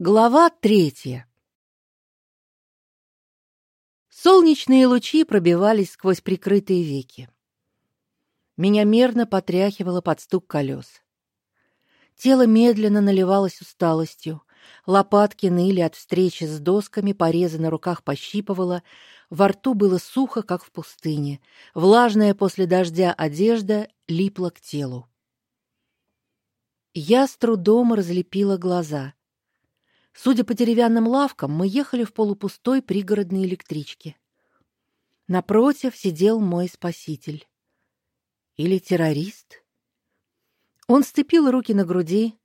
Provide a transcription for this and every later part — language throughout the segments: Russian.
Глава третья. Солнечные лучи пробивались сквозь прикрытые веки. Меня мерно потряхивало под стук колес. Тело медленно наливалось усталостью, лопатки ныли от встречи с досками, порезы на руках пощипывало, во рту было сухо, как в пустыне, влажная после дождя одежда липла к телу. Я с трудом разлепила глаза. Судя по деревянным лавкам, мы ехали в полупустой пригородной электричке. Напротив сидел мой спаситель. Или террорист? Он сцепил руки на груди,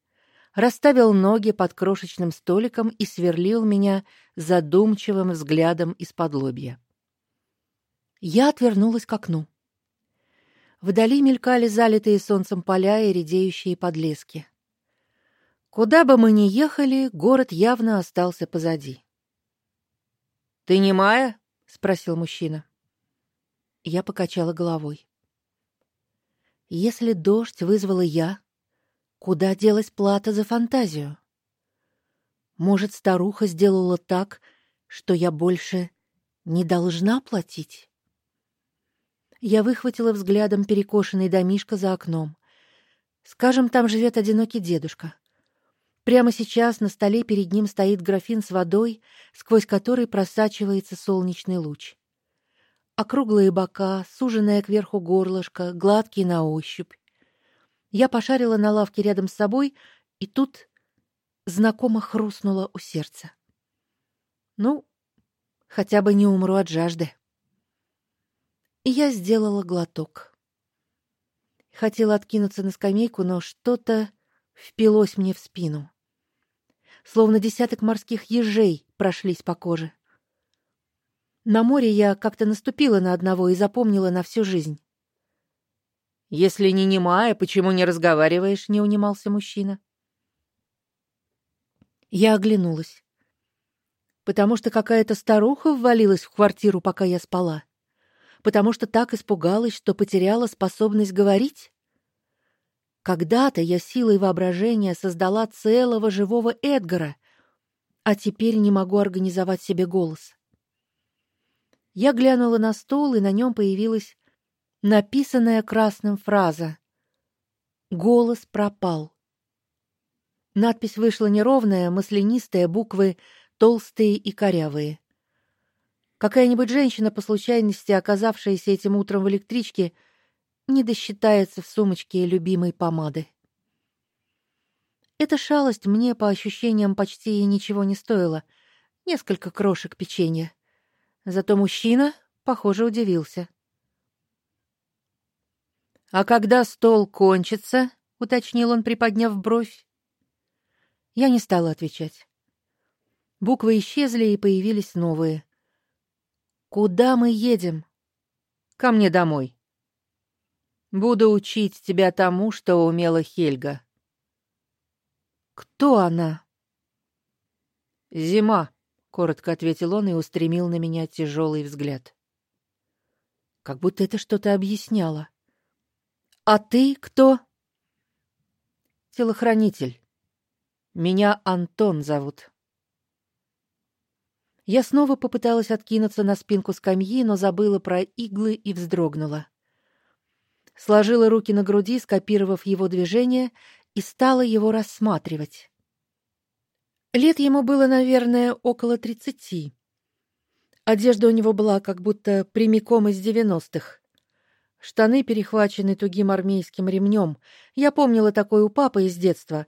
расставил ноги под крошечным столиком и сверлил меня задумчивым взглядом из-под лобья. Я отвернулась к окну. Вдали мелькали залитые солнцем поля и редеющие подлески. Куда бы мы ни ехали, город явно остался позади. Ты не Майя? спросил мужчина. Я покачала головой. Если дождь вызвала я, куда делась плата за фантазию? Может, старуха сделала так, что я больше не должна платить? Я выхватила взглядом перекошенный домишко за окном. Скажем, там живет одинокий дедушка. Прямо сейчас на столе перед ним стоит графин с водой, сквозь который просачивается солнечный луч. Округлые бока, суженное кверху горлышко, гладкий на ощупь. Я пошарила на лавке рядом с собой, и тут знакомо хрустнуло у сердца. Ну, хотя бы не умру от жажды и я сделала глоток. Хотела откинуться на скамейку, но что-то впилось мне в спину. Словно десяток морских ежей прошлись по коже. На море я как-то наступила на одного и запомнила на всю жизнь. Если не немая, почему не разговариваешь? не унимался мужчина. Я оглянулась. Потому что какая-то старуха ввалилась в квартиру, пока я спала потому что так испугалась, что потеряла способность говорить? Когда-то я силой воображения создала целого живого Эдгара, а теперь не могу организовать себе голос. Я глянула на стол, и на нем появилась написанная красным фраза: "Голос пропал". Надпись вышла неровная, маслянистая, буквы толстые и корявые. Какая-нибудь женщина по случайности, оказавшаяся этим утром в электричке, не досчитается в сумочке любимой помады. Эта шалость мне по ощущениям почти ничего не стоила. Несколько крошек печенья. Зато мужчина, похоже, удивился. А когда стол кончится, уточнил он, приподняв бровь. Я не стала отвечать. Буквы исчезли и появились новые. Куда мы едем? Ко мне домой. Буду учить тебя тому, что умела Хельга. Кто она? Зима, коротко ответил он и устремил на меня тяжелый взгляд. Как будто это что-то объясняло. А ты кто? Телохранитель. Меня Антон зовут. Я снова попыталась откинуться на спинку скамьи, но забыла про иглы и вздрогнула. Сложила руки на груди, скопировав его движение, и стала его рассматривать. Лет ему было, наверное, около тридцати. Одежда у него была как будто прямиком из девяностых. Штаны перехвачены тугим армейским ремнем. Я помнила такой у папы из детства.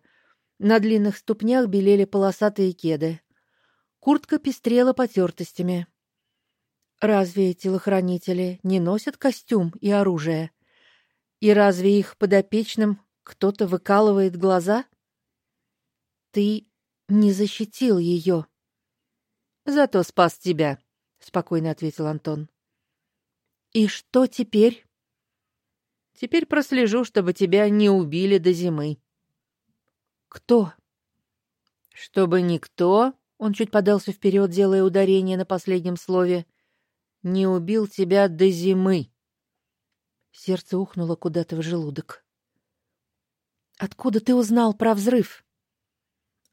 На длинных ступнях белели полосатые кеды. Куртка пестрела потертостями. Разве телохранители не носят костюм и оружие? И разве их подопечным кто-то выкалывает глаза? Ты не защитил ее. Зато спас тебя, спокойно ответил Антон. И что теперь? Теперь прослежу, чтобы тебя не убили до зимы. Кто? Чтобы никто он чуть подался вперед, делая ударение на последнем слове. Не убил тебя до зимы. Сердце ухнуло куда-то в желудок. Откуда ты узнал про взрыв?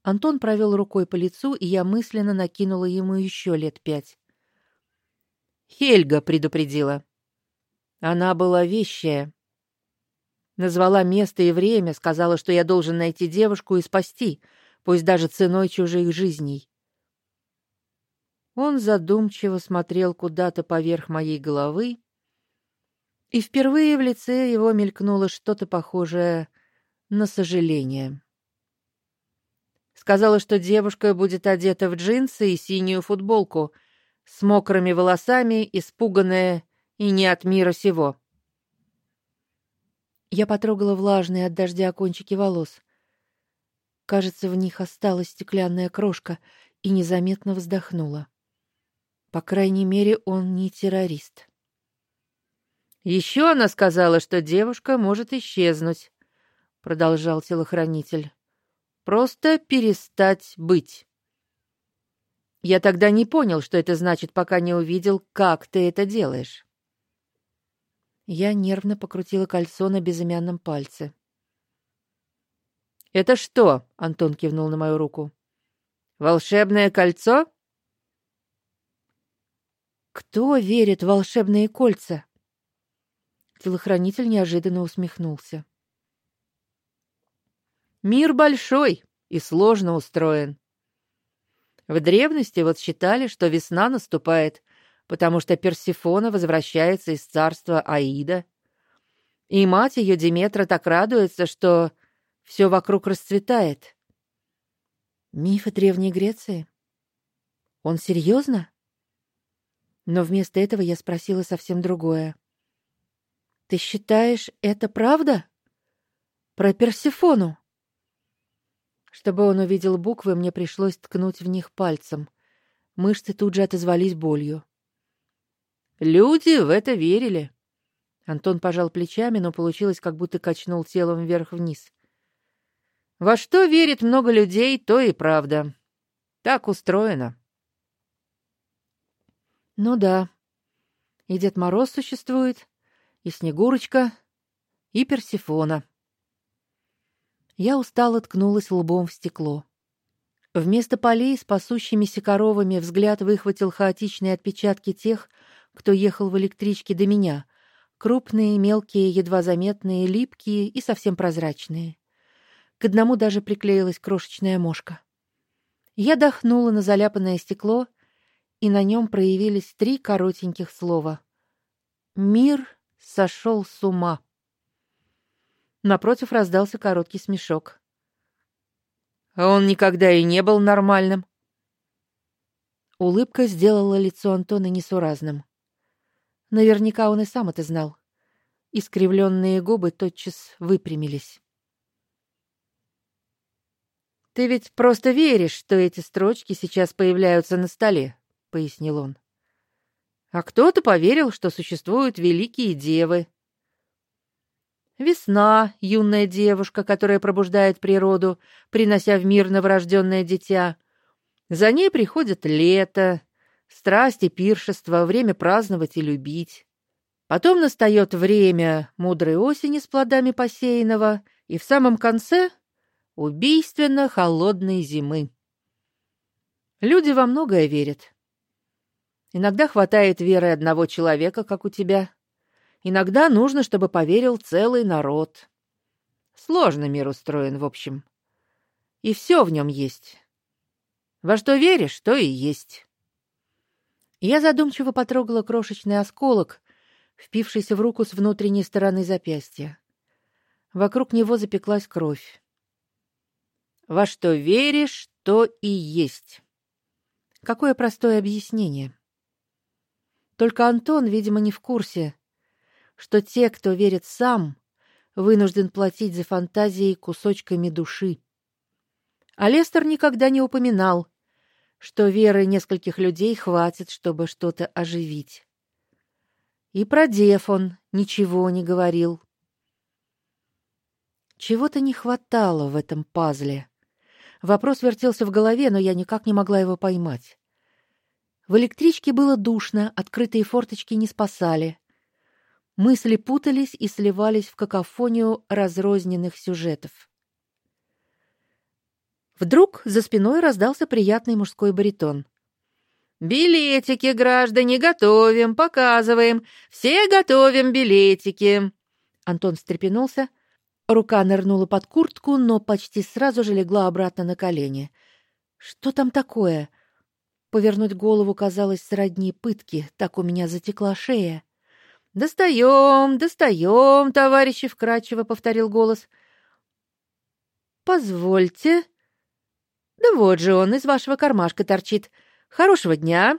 Антон провел рукой по лицу, и я мысленно накинула ему еще лет пять. Хельга предупредила. Она была вещая. Назвала место и время, сказала, что я должен найти девушку и спасти, пусть даже ценой чужих жизней. Он задумчиво смотрел куда-то поверх моей головы, и впервые в лице его мелькнуло что-то похожее на сожаление. Сказала, что девушка будет одета в джинсы и синюю футболку, с мокрыми волосами, испуганная и не от мира сего. Я потрогала влажные от дождя кончики волос. Кажется, в них осталась стеклянная крошка, и незаметно вздохнула. По крайней мере, он не террорист. Еще она сказала, что девушка может исчезнуть, продолжал телохранитель. Просто перестать быть. Я тогда не понял, что это значит, пока не увидел, как ты это делаешь. Я нервно покрутила кольцо на безымянном пальце. Это что? Антон кивнул на мою руку. Волшебное кольцо? Кто верит в волшебные кольца? Телохранитель неожиданно усмехнулся. Мир большой и сложно устроен. В древности вот считали, что весна наступает, потому что Персефона возвращается из царства Аида. И мать ее Диметра так радуется, что все вокруг расцветает. Мифы древней Греции? Он серьезно? Но вместо этого я спросила совсем другое. Ты считаешь, это правда? Про Персефону? Чтобы он увидел буквы, мне пришлось ткнуть в них пальцем. Мышцы тут же отозвались болью. Люди в это верили. Антон пожал плечами, но получилось, как будто качнул телом вверх-вниз. Во что верит много людей, то и правда. Так устроено. Ну да. И Дед Мороз существует, и Снегурочка, и Персефона. Я устало ткнулась лбом в стекло. Вместо полей с пасущимися коровами взгляд выхватил хаотичные отпечатки тех, кто ехал в электричке до меня. Крупные, мелкие, едва заметные, липкие и совсем прозрачные. К одному даже приклеилась крошечная мошка. Я дохнула на заляпанное стекло, и на нем проявились три коротеньких слова. Мир сошел с ума. Напротив раздался короткий смешок. А он никогда и не был нормальным. Улыбка сделала лицо Антона несуразным. Наверняка он и сам это знал. Искривленные губы тотчас выпрямились. Ты ведь просто веришь, что эти строчки сейчас появляются на столе, пояснил он. А кто-то поверил, что существуют великие девы. Весна, юная девушка, которая пробуждает природу, принося в мир новорожденное дитя. За ней приходит лето, страсти, пиршество, время праздновать и любить. Потом настает время мудрой осени с плодами посеянного, и в самом конце убийственно холодной зимы. Люди во многое верят. Иногда хватает веры одного человека, как у тебя. Иногда нужно, чтобы поверил целый народ. Сложно мир устроен, в общем. И все в нем есть. Во что веришь, то и есть. Я задумчиво потрогала крошечный осколок, впившийся в руку с внутренней стороны запястья. Вокруг него запеклась кровь. Во что веришь, то и есть. Какое простое объяснение. Только Антон, видимо, не в курсе, что те, кто верит сам, вынужден платить за фантазии кусочками души. А Лестер никогда не упоминал, что веры нескольких людей хватит, чтобы что-то оживить. И про дев он ничего не говорил. Чего-то не хватало в этом пазле. Вопрос вертелся в голове, но я никак не могла его поймать. В электричке было душно, открытые форточки не спасали. Мысли путались и сливались в какофонию разрозненных сюжетов. Вдруг за спиной раздался приятный мужской баритон. Билетики, граждане, готовим, показываем. Все готовим билетики. Антон встрепенулся, рука нырнула под куртку, но почти сразу же легла обратно на колени. Что там такое? Повернуть голову казалось сродни пытке, так у меня затекла шея. Достаем, достаем, товарищи, вкратчиво повторил голос. Позвольте. Да вот же он из вашего кармашка торчит. Хорошего дня.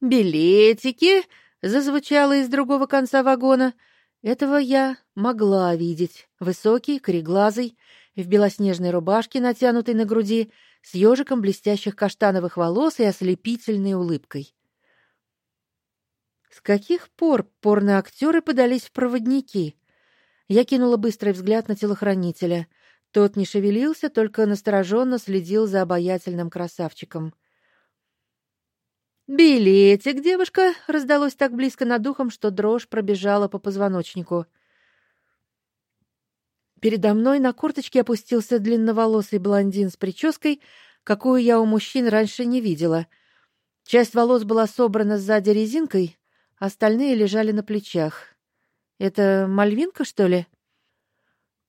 Билетики, зазвучало из другого конца вагона. Этого я могла видеть. Высокий, кореглазый, в белоснежной рубашке, натянутой на груди, с ежиком блестящих каштановых волос и ослепительной улыбкой. С каких пор порноактеры подались в проводники? Я кинула быстрый взгляд на телохранителя. Тот не шевелился, только настороженно следил за обаятельным красавчиком. «Билетик, девушка!» — раздалось так близко над духом, что дрожь пробежала по позвоночнику. Передо мной на корточке опустился длинноволосый блондин с прической, какую я у мужчин раньше не видела. Часть волос была собрана сзади резинкой, остальные лежали на плечах. Это Мальвинка, что ли?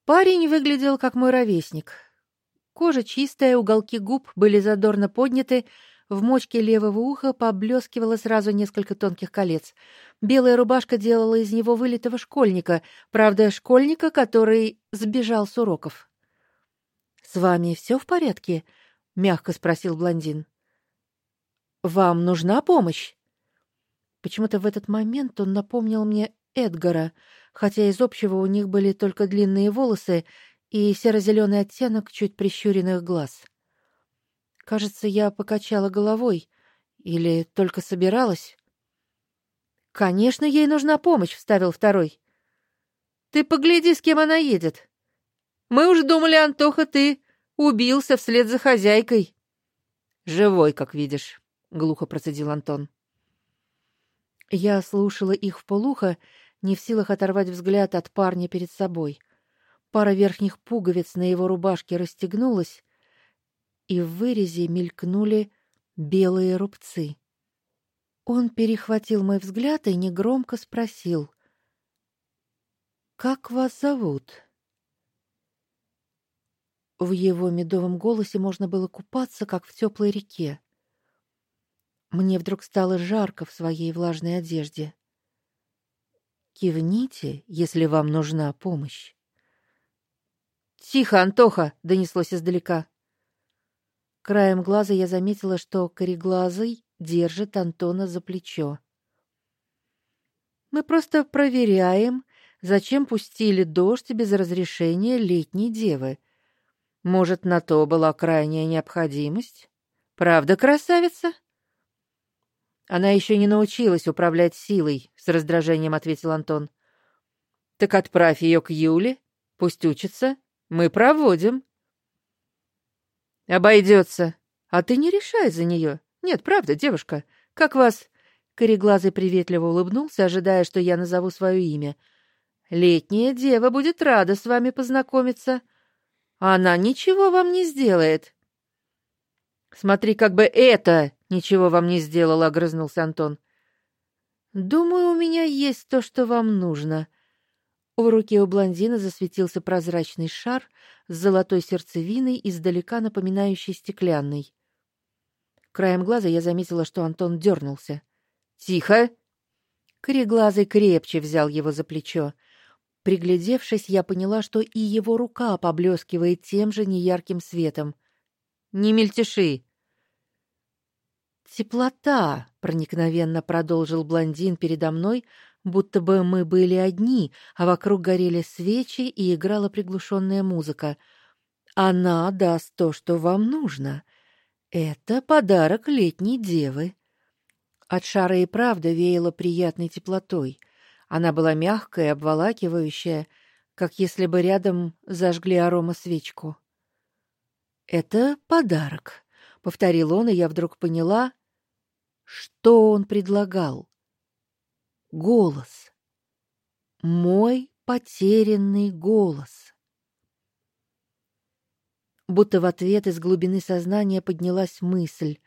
Парень выглядел как мой ровесник. Кожа чистая, уголки губ были задорно подняты, в мочке левого уха поблескивало сразу несколько тонких колец. Белая рубашка делала из него вылитого школьника, правда, школьника, который сбежал с уроков. С вами все в порядке? мягко спросил блондин. Вам нужна помощь? Почему-то в этот момент он напомнил мне Эдгара, хотя из общего у них были только длинные волосы и серо зеленый оттенок чуть прищуренных глаз. Кажется, я покачала головой или только собиралась. Конечно, ей нужна помощь, вставил второй. Ты погляди, с кем она едет. Мы уж думали, Антоха, ты убился вслед за хозяйкой. Живой, как видишь, глухо процедил Антон. Я слушала их вполуха, не в силах оторвать взгляд от парня перед собой. Пара верхних пуговиц на его рубашке расстегнулась, и в вырезе мелькнули белые рубцы. Он перехватил мой взгляд и негромко спросил: "Как вас зовут?" В его медовом голосе можно было купаться, как в теплой реке. Мне вдруг стало жарко в своей влажной одежде. Кивните, если вам нужна помощь. Тихо, Антоха, донеслось издалека. Краем глаза я заметила, что кореглазый держит Антона за плечо. Мы просто проверяем, зачем пустили дождь без разрешения летней девы. Может, на то была крайняя необходимость? Правда, красавица? Она еще не научилась управлять силой, с раздражением ответил Антон. Так отправь ее к Юле, пусть учится, мы проводим. Обойдется. А ты не решай за нее. Нет, правда, девушка. Как вас Кореглазый приветливо улыбнулся, ожидая, что я назову свое имя. Летняя дева будет рада с вами познакомиться. Она ничего вам не сделает. Смотри, как бы это ничего вам не сделало, огрызнулся Антон. Думаю, у меня есть то, что вам нужно. В руке у блондина засветился прозрачный шар с золотой сердцевиной, издалека напоминающий стеклянный. Краем глаза я заметила, что Антон дернулся. "Тихо!" Кореглазый крепче взял его за плечо. Приглядевшись, я поняла, что и его рука поблескивает тем же неярким светом. "Не мельтеши!" Теплота, проникновенно продолжил блондин передо мной, будто бы мы были одни, а вокруг горели свечи и играла приглушенная музыка. Она даст то, что вам нужно. Это подарок летней девы. От шара и правда веяло приятной теплотой. Она была мягкая, обволакивающая, как если бы рядом зажгли аромасвечку. Это подарок, повторил он, и я вдруг поняла, что он предлагал голос. Мой потерянный голос. будто в ответ из глубины сознания поднялась мысль: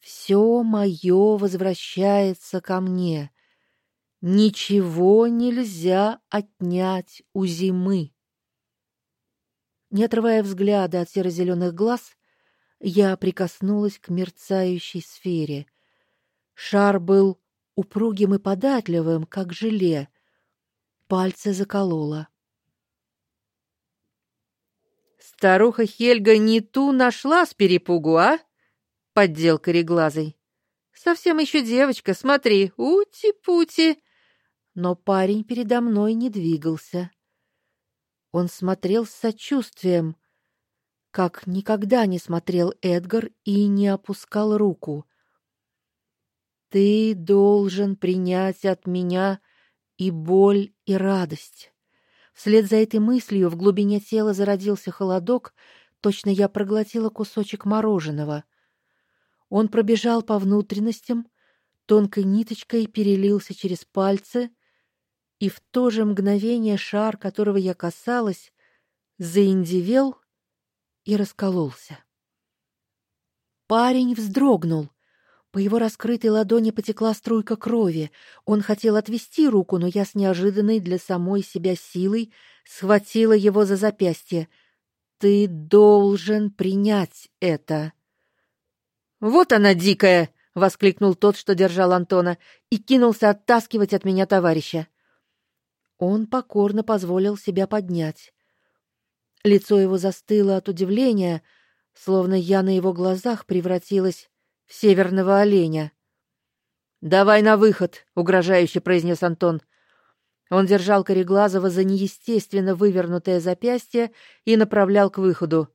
все мое возвращается ко мне. Ничего нельзя отнять у зимы. Не отрывая взгляда от серо зеленых глаз, я прикоснулась к мерцающей сфере. Шар был упругим и податливым, как желе. Пальцы закололо. Старуха Хельга не ту нашла с перепугу, а? Поддел кореглазый. Совсем еще девочка, смотри, ути-пути. Но парень передо мной не двигался. Он смотрел с сочувствием, как никогда не смотрел Эдгар и не опускал руку. Ты должен принять от меня и боль, и радость. Вслед за этой мыслью в глубине тела зародился холодок, точно я проглотила кусочек мороженого. Он пробежал по внутренностям, тонкой ниточкой перелился через пальцы, и в то же мгновение шар, которого я касалась, заиндивел и раскололся. Парень вздрогнул. По его раскрытой ладони потекла струйка крови. Он хотел отвести руку, но я с неожиданной для самой себя силой схватила его за запястье. Ты должен принять это. Вот она дикая, воскликнул тот, что держал Антона, и кинулся оттаскивать от меня товарища. Он покорно позволил себя поднять. Лицо его застыло от удивления, словно я на его глазах превратилась в северного оленя. Давай на выход, угрожающе произнес Антон. Он держал Кореглазова за неестественно вывернутое запястье и направлял к выходу.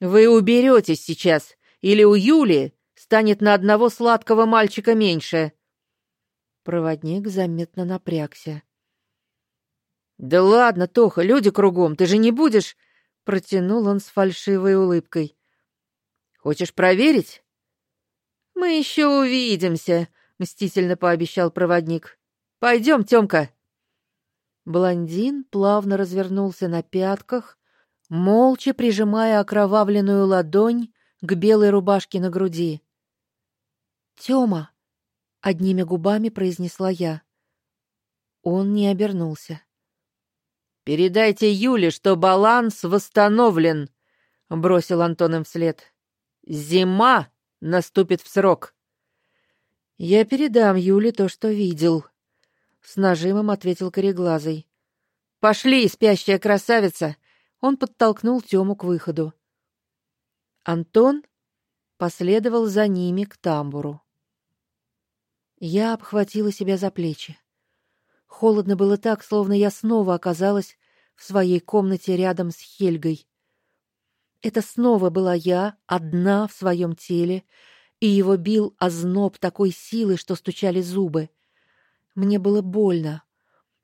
Вы уберетесь сейчас, или у Юли станет на одного сладкого мальчика меньше. Проводник заметно напрягся. Да ладно, Тоха, люди кругом, ты же не будешь, протянул он с фальшивой улыбкой. Хочешь проверить? Мы еще увидимся, мстительно пообещал проводник. Пойдем, Тёмка. Блондин плавно развернулся на пятках, молча прижимая окровавленную ладонь к белой рубашке на груди. Тёма, одними губами произнесла я. Он не обернулся. Передайте Юле, что баланс восстановлен, бросил Антон им вслед. Зима наступит в срок. Я передам Юле то, что видел, с нажимом ответил кореглазый. Пошли, спящая красавица. Он подтолкнул Тему к выходу. Антон последовал за ними к тамбуру. Я обхватила себя за плечи. Холодно было так, словно я снова оказалась в своей комнате рядом с Хельгой. Это снова была я, одна в своем теле, и его бил озноб такой силы, что стучали зубы. Мне было больно.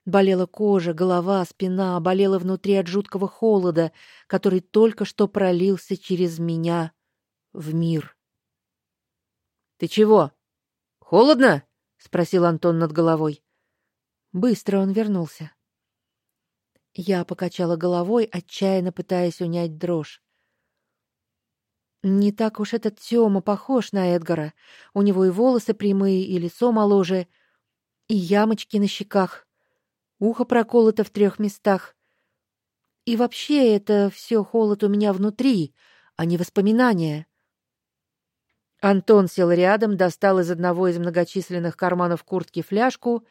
Болела кожа, голова, спина, болела внутри от жуткого холода, который только что пролился через меня в мир. Ты чего? Холодно? спросил Антон над головой. Быстро он вернулся. Я покачала головой, отчаянно пытаясь унять дрожь. Не так уж этот Тёма похож на Эдгара. У него и волосы прямые, и лицо моложе, и ямочки на щеках. Ухо проколото в трех местах. И вообще это все холод у меня внутри, а не воспоминания. Антон сел рядом, достал из одного из многочисленных карманов куртки фляжку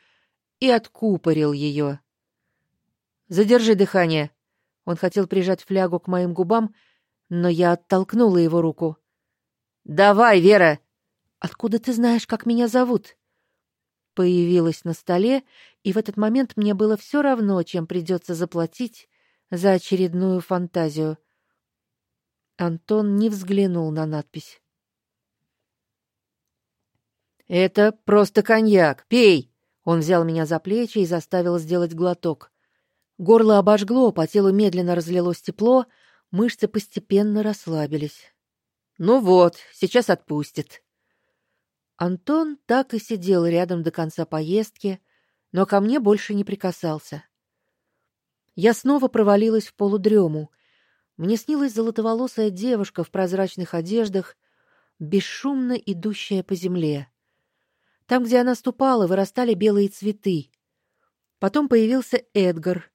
и откупорил ее. Задержи дыхание. Он хотел прижать флягу к моим губам, но я оттолкнула его руку. Давай, Вера. Откуда ты знаешь, как меня зовут? Появилась на столе, и в этот момент мне было все равно, чем придется заплатить за очередную фантазию. Антон не взглянул на надпись. Это просто коньяк. Пей. Он взял меня за плечи и заставил сделать глоток. Горло обожгло, по телу медленно разлилось тепло, мышцы постепенно расслабились. Ну вот, сейчас отпустит. Антон так и сидел рядом до конца поездки, но ко мне больше не прикасался. Я снова провалилась в полудрему. Мне снилась золотоволосая девушка в прозрачных одеждах, бесшумно идущая по земле. Там, где она ступала, вырастали белые цветы. Потом появился Эдгар,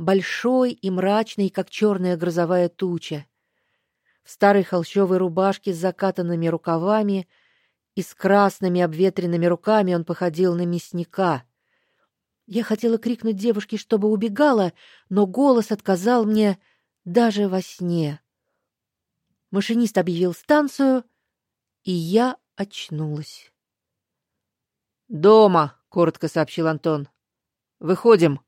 большой и мрачный, как черная грозовая туча. В старой холщовой рубашке с закатанными рукавами и с красными обветренными руками он походил на мясника. Я хотела крикнуть девушке, чтобы убегала, но голос отказал мне даже во сне. Машинист объявил станцию, и я очнулась. Дома, коротко сообщил Антон. Выходим.